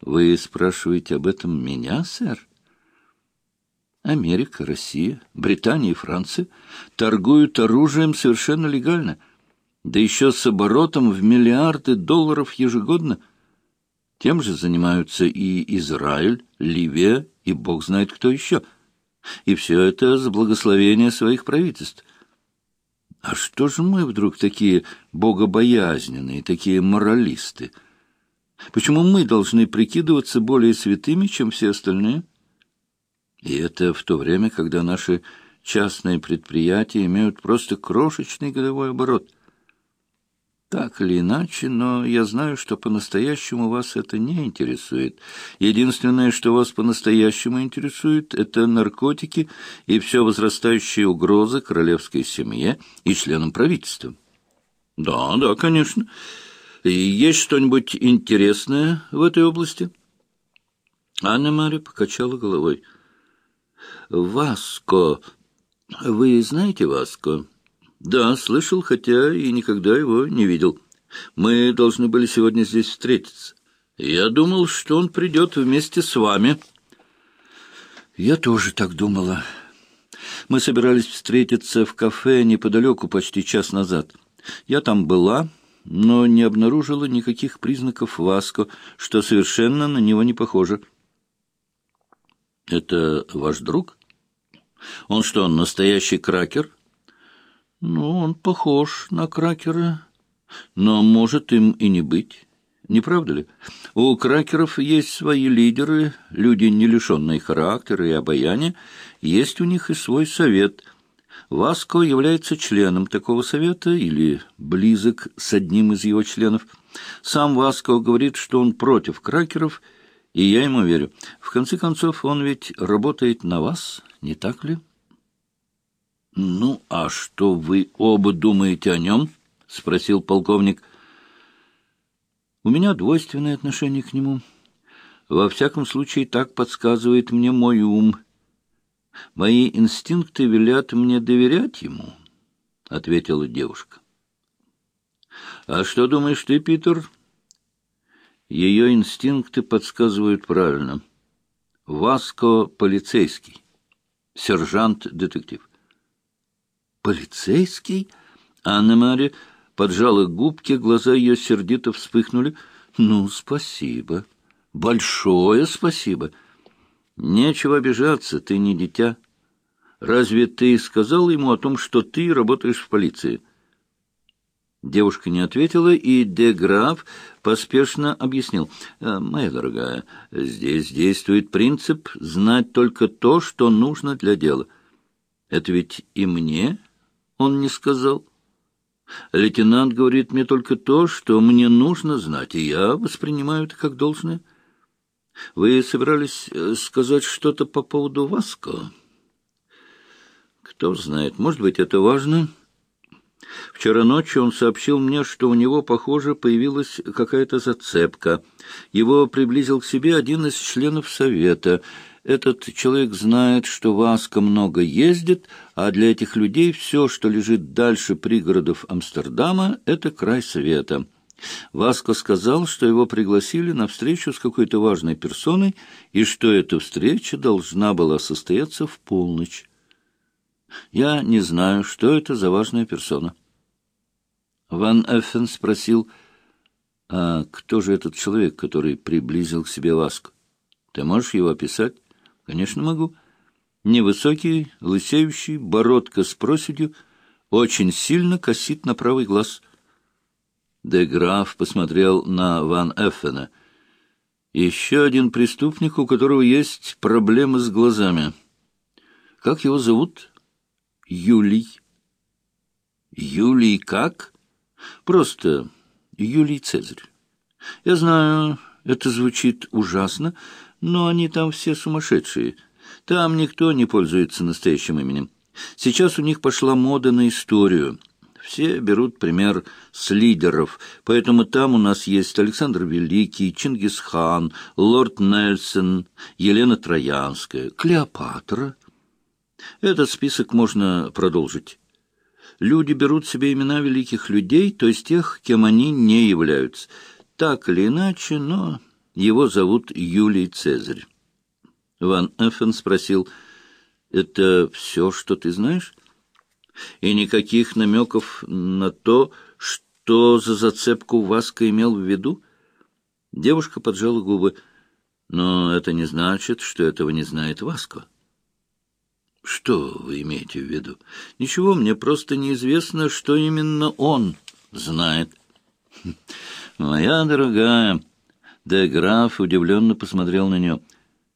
Вы спрашиваете об этом меня, сэр? Америка, Россия, Британия и Франция торгуют оружием совершенно легально, да еще с оборотом в миллиарды долларов ежегодно. Тем же занимаются и Израиль, Ливия и бог знает кто еще. И все это с благословения своих правительств. А что же мы вдруг такие богобоязненные, такие моралисты? Почему мы должны прикидываться более святыми, чем все остальные? — и это в то время, когда наши частные предприятия имеют просто крошечный годовой оборот. Так или иначе, но я знаю, что по-настоящему вас это не интересует. Единственное, что вас по-настоящему интересует, это наркотики и все возрастающие угрозы королевской семье и членам правительства. Да, да, конечно. Есть что-нибудь интересное в этой области? Анна-Мария покачала головой. — Васко. Вы знаете Васко? Да, слышал, хотя и никогда его не видел. Мы должны были сегодня здесь встретиться. Я думал, что он придет вместе с вами. Я тоже так думала. Мы собирались встретиться в кафе неподалеку почти час назад. Я там была, но не обнаружила никаких признаков Васко, что совершенно на него не похоже. «Это ваш друг?» «Он что, настоящий кракер?» «Ну, он похож на кракера, но может им и не быть». Не правда ли? У кракеров есть свои лидеры, люди, не лишенные характера и обаяния, есть у них и свой совет. Васко является членом такого совета или близок с одним из его членов. Сам Васко говорит, что он против кракеров – и я ему верю. В конце концов, он ведь работает на вас, не так ли? — Ну, а что вы оба думаете о нем? — спросил полковник. — У меня двойственное отношение к нему. Во всяком случае, так подсказывает мне мой ум. Мои инстинкты велят мне доверять ему, — ответила девушка. — А что думаешь ты, Питер? Ее инстинкты подсказывают правильно. Васко полицейский. Сержант-детектив. Полицейский? Анна-Мария поджала губки, глаза ее сердито вспыхнули. Ну, спасибо. Большое спасибо. Нечего обижаться, ты не дитя. Разве ты сказал ему о том, что ты работаешь в полиции? Девушка не ответила, и де Граф поспешно объяснил. «Э, «Моя дорогая, здесь действует принцип знать только то, что нужно для дела. Это ведь и мне он не сказал. Лейтенант говорит мне только то, что мне нужно знать, и я воспринимаю это как должное. Вы собирались э, сказать что-то по поводу Васко? Кто знает, может быть, это важно». Вчера ночью он сообщил мне, что у него, похоже, появилась какая-то зацепка. Его приблизил к себе один из членов совета. Этот человек знает, что Васка много ездит, а для этих людей все, что лежит дальше пригородов Амстердама, — это край света. Васко сказал, что его пригласили на встречу с какой-то важной персоной и что эта встреча должна была состояться в полночь. Я не знаю, что это за важная персона. Ван Эффен спросил, а кто же этот человек, который приблизил к себе Васку? Ты можешь его описать? Конечно, могу. Невысокий, лысеющий, бородка с проседью, очень сильно косит на правый глаз. Де Граф посмотрел на Ван Эффена. Еще один преступник, у которого есть проблемы с глазами. Как его зовут? Юлий. Юлий как? Просто Юлий Цезарь. Я знаю, это звучит ужасно, но они там все сумасшедшие. Там никто не пользуется настоящим именем. Сейчас у них пошла мода на историю. Все берут пример с лидеров, поэтому там у нас есть Александр Великий, Чингисхан, лорд Нельсон, Елена Троянская, Клеопатра — этот список можно продолжить. Люди берут себе имена великих людей, то есть тех, кем они не являются. Так или иначе, но Его зовут Юлий Цезарь. Ван Эффен спросил, «Это все, что ты знаешь?» И никаких намеков на то, что за зацепку Васка имел в виду? Девушка поджала губы. Но это не значит, что этого не знает Васко. Что вы имеете в виду? Ничего, мне просто неизвестно, что именно он знает. Моя дорогая, де граф удивленно посмотрел на нее.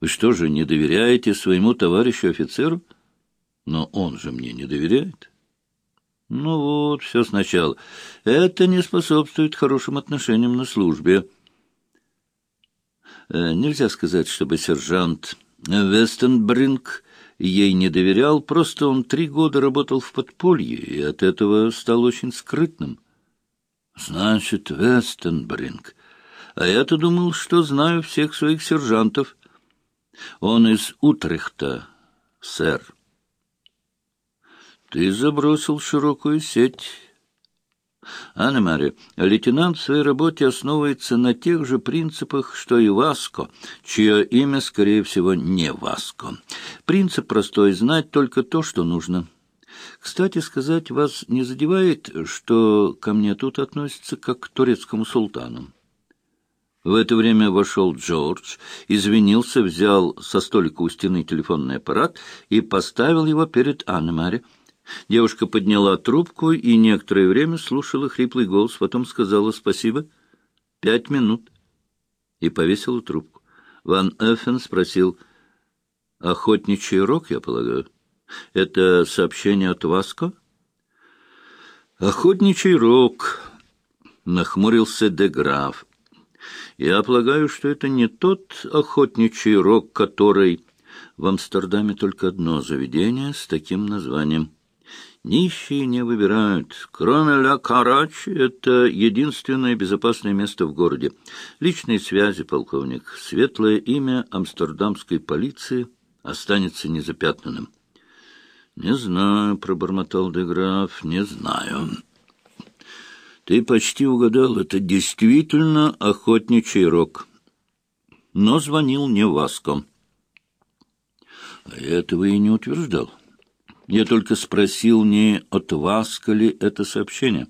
Вы что же, не доверяете своему товарищу-офицеру? Но он же мне не доверяет. Ну вот, все сначала. Это не способствует хорошим отношениям на службе. Э, нельзя сказать, чтобы сержант Вестенбринг ей не доверял, просто он три года работал в подполье и от этого стал очень скрытным. Значит, Вестенбринг. А я-то думал, что знаю всех своих сержантов. Он из Утрехта, сэр. Ты забросил широкую сеть. Анна-Мария, лейтенант в своей работе основывается на тех же принципах, что и Васко, чье имя, скорее всего, не Васко. Принцип простой — знать только то, что нужно. Кстати сказать, вас не задевает, что ко мне тут относятся как к турецкому султану? В это время вошел Джордж, извинился, взял со столика у стены телефонный аппарат и поставил его перед Анной-Мари. Девушка подняла трубку и некоторое время слушала хриплый голос, потом сказала «спасибо». «Пять минут». И повесила трубку. Ван Эффен спросил «Охотничий рог, я полагаю? Это сообщение от Васко?» «Охотничий рог», — нахмурился де Граф. «Я полагаю, что это не тот охотничий рог, который...» В Амстердаме только одно заведение с таким названием — Нищие не выбирают. Кроме Ля Карачи, это единственное безопасное место в городе. Личные связи, полковник. Светлое имя амстердамской полиции останется незапятнанным. «Не знаю», — пробормотал Деграф, — «не знаю». «Ты почти угадал, это действительно охотничий рог». Но звонил не Васко. А этого и не утверждал. Я только спросил, не от вас ли это сообщение.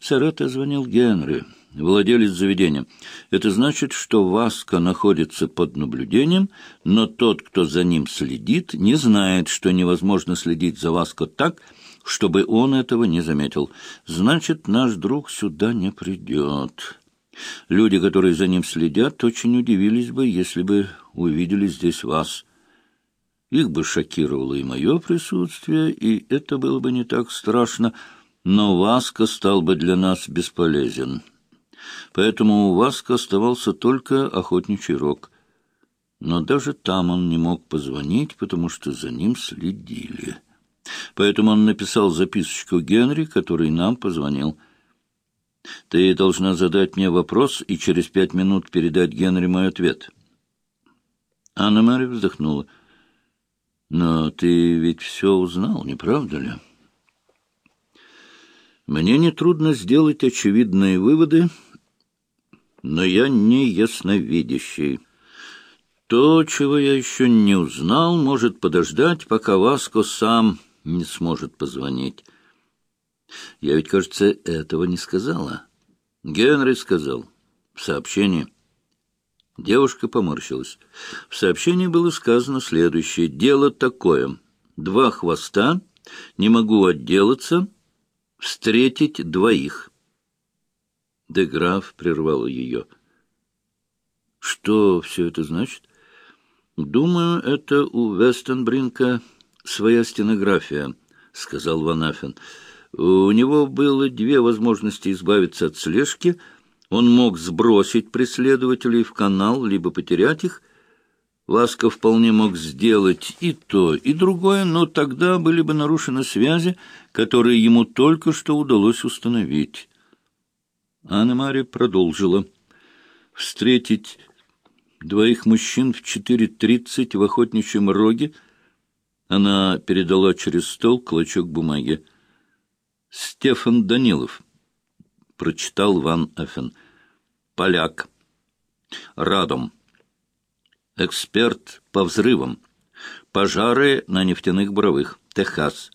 Сэр, это звонил Генри, владелец заведения. Это значит, что Васка находится под наблюдением, но тот, кто за ним следит, не знает, что невозможно следить за Васко так, чтобы он этого не заметил. Значит, наш друг сюда не придет. Люди, которые за ним следят, очень удивились бы, если бы увидели здесь вас. Их бы шокировало и мое присутствие, и это было бы не так страшно, но Васка стал бы для нас бесполезен. Поэтому у Васка оставался только охотничий рог. Но даже там он не мог позвонить, потому что за ним следили. Поэтому он написал записочку Генри, который нам позвонил. «Ты должна задать мне вопрос и через пять минут передать Генри мой ответ». Анна-Мария вздохнула. Но ты ведь все узнал, не правда ли? Мне нетрудно сделать очевидные выводы, но я не ясновидящий. То, чего я еще не узнал, может подождать, пока Васко сам не сможет позвонить. Я ведь, кажется, этого не сказала. Генри сказал в сообщении. Девушка поморщилась. В сообщении было сказано следующее. «Дело такое. Два хвоста. Не могу отделаться. Встретить двоих». Деграф прервал ее. «Что все это значит?» «Думаю, это у Вестенбринка своя стенография», — сказал Ванафен. «У него было две возможности избавиться от слежки — он мог сбросить преследователей в канал, либо потерять их. Ласка вполне мог сделать и то, и другое, но тогда были бы нарушены связи, которые ему только что удалось установить. Анна-Мария продолжила. Встретить двоих мужчин в 4.30 в охотничьем роге она передала через стол клочок бумаги. Стефан Данилов — прочитал Ван Эффен. «Поляк. Радом. Эксперт по взрывам. Пожары на нефтяных буровых. Техас.